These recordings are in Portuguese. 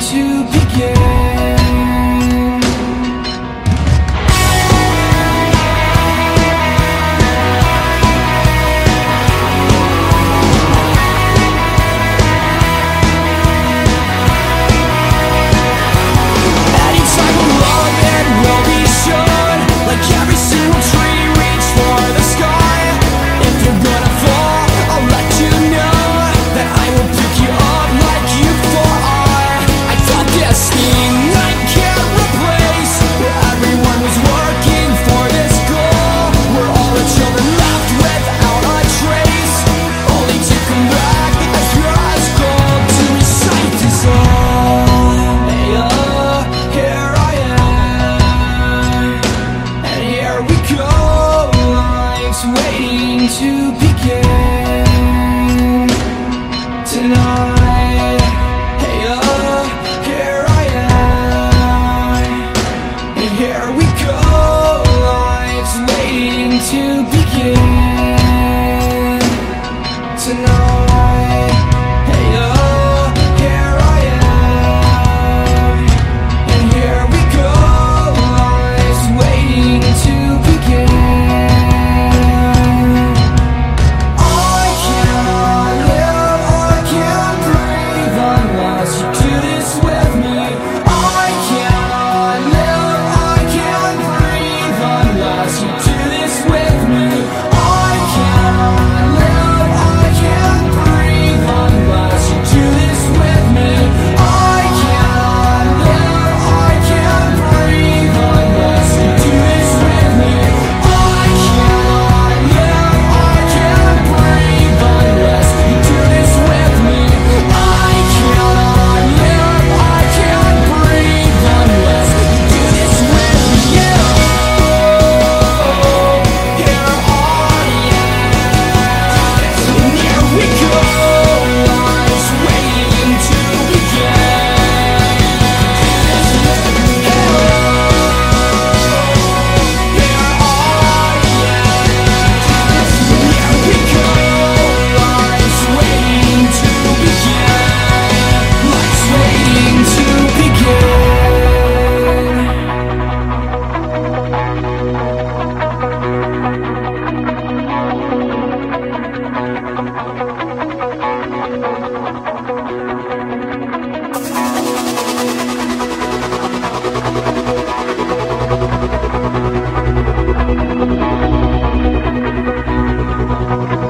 to to be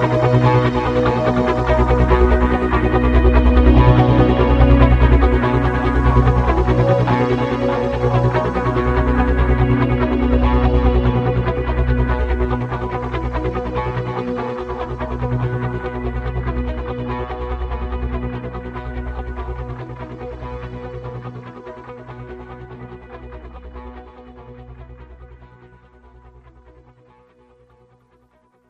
Música